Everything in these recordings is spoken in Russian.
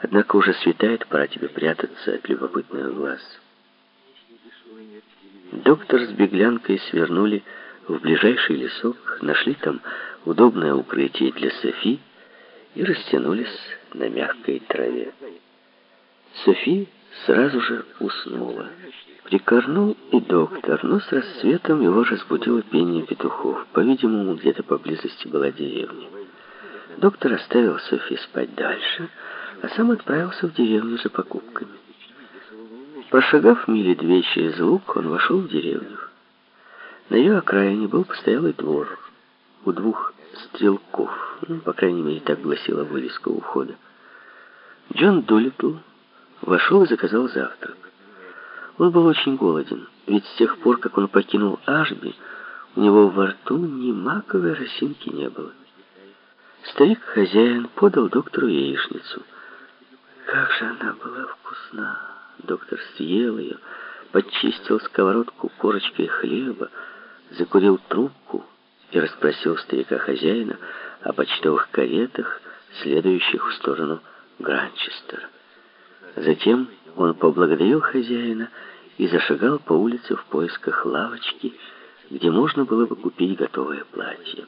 Однако уже светает, пора тебе прятаться от любопытных глаз. Доктор с беглянкой свернули в ближайший лесок, нашли там удобное укрытие для Софи и растянулись на мягкой траве. Софи сразу же уснула. Прикорнул и доктор, но с рассветом его разбудило пение петухов. По-видимому, где-то поблизости была деревня. Доктор оставил Софи спать дальше, а сам отправился в деревню за покупками. Прошагав мили две через луг, он вошел в деревню. На ее окраине был постоялый двор у двух стрелков. Ну, по крайней мере, так гласила вывеска у входа. Джон Долитл вошел и заказал завтрак. Он был очень голоден, ведь с тех пор, как он покинул Ашби, у него во рту ни маковой росинки не было. Старик-хозяин подал доктору яичницу. Как же она была вкусна! Доктор съел ее, подчистил сковородку корочкой хлеба, закурил трубку и расспросил старика-хозяина о почтовых каретах, следующих в сторону Гранчестера. Затем он поблагодарил хозяина и зашагал по улице в поисках лавочки, где можно было бы купить готовое платье.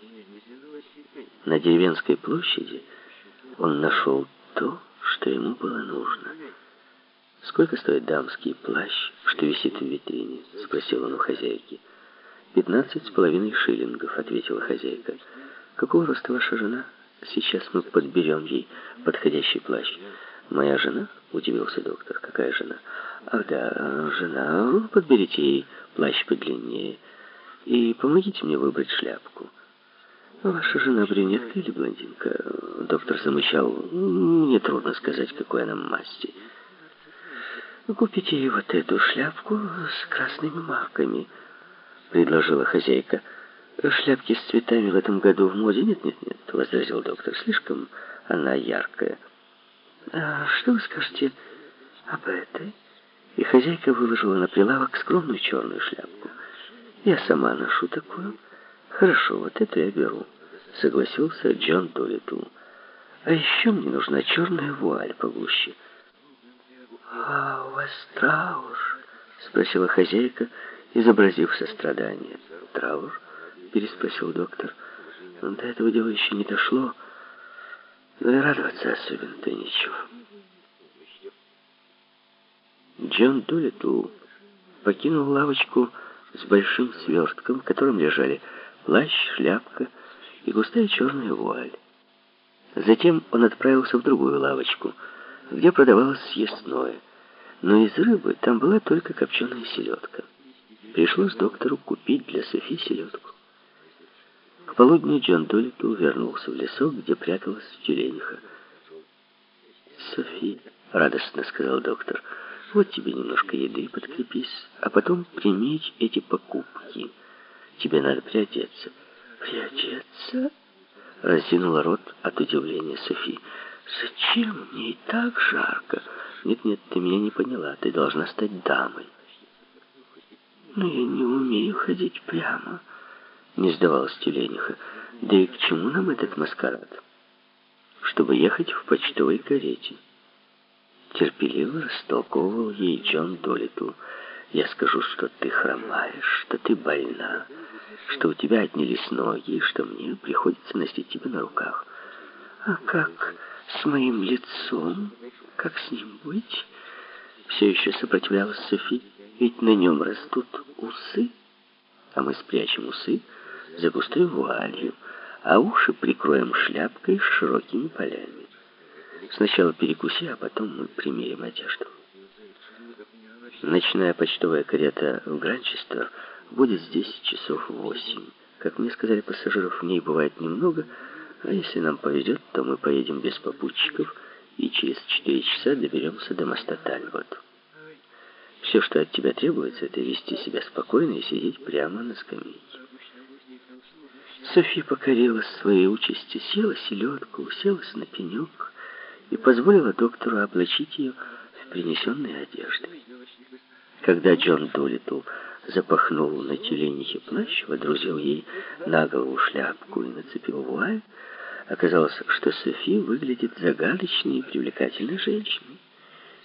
На деревенской площади он нашел то, что ему было нужно. «Сколько стоит дамский плащ, что висит в витрине?» — спросил он у хозяйки. «Пятнадцать с половиной шиллингов», — ответила хозяйка. «Какого роста ваша жена? Сейчас мы подберем ей подходящий плащ». «Моя жена?» — удивился доктор. «Какая жена?» «Ах да, жена. Подберите ей плащ подлиннее и помогите мне выбрать шляпку». «Ваша жена брюнетка или блондинка?» Доктор замычал. «Мне трудно сказать, какой она масти». «Купите ей вот эту шляпку с красными марками» предложила хозяйка. «Шляпки с цветами в этом году в моде? Нет, нет, нет», — возразил доктор. «Слишком она яркая». «А что вы скажете об этой?» И хозяйка выложила на прилавок скромную черную шляпку. «Я сама ношу такую». «Хорошо, вот эту я беру», — согласился Джон Долитл. «А еще мне нужна черная вуаль погуще». «А у вас траур?» — спросила хозяйка, — изобразив сострадание. «Траур?» — переспросил доктор. «До этого дела еще не дошло, но и радоваться особенно-то нечего». Джон Дулитл покинул лавочку с большим свертком, в котором лежали плащ, шляпка и густая черная вуаль. Затем он отправился в другую лавочку, где продавалось съестное, но из рыбы там была только копченая селедка. Пришлось доктору купить для Софи селедку. К полудню Джон Долитл вернулся в лесок, где пряталась тюлениха. «Софи», — радостно сказал доктор, — «вот тебе немножко еды, подкрепись, а потом примите эти покупки. Тебе надо приодеться». «Приодеться?» — разинула рот от удивления Софи. «Зачем мне и так жарко?» «Нет-нет, ты меня не поняла, ты должна стать дамой». «Но я не умею ходить прямо», — не сдавалась Тюлениха. «Да и к чему нам этот маскарад?» «Чтобы ехать в почтовой карете». Терпеливо растолковывал ей Джон Долитл. «Я скажу, что ты хромаешь, что ты больна, что у тебя отнялись ноги, и что мне приходится носить тебя на руках. А как с моим лицом? Как с ним быть?» Все еще сопротивлялась Софи. Ведь на нем растут усы, а мы спрячем усы за густой вуалью, а уши прикроем шляпкой с широкими полями. Сначала перекуси, а потом мы примерим одежду. Ночная почтовая карета в Гранчестер будет здесь часов восемь. Как мне сказали, пассажиров в ней бывает немного, а если нам повезет, то мы поедем без попутчиков и через четыре часа доберемся до моста Тальбот. Все, что от тебя требуется, это вести себя спокойно и сидеть прямо на скамейке. София покорилась своей участи, села селедку, уселась на пенек и позволила доктору облачить ее в принесенные одежды. Когда Джон Долитл запахнул на тюленихе плащ, водрузил ей на голову шляпку и нацепил вуаль, Оказалось, что Софи выглядит загадочной и привлекательной женщиной.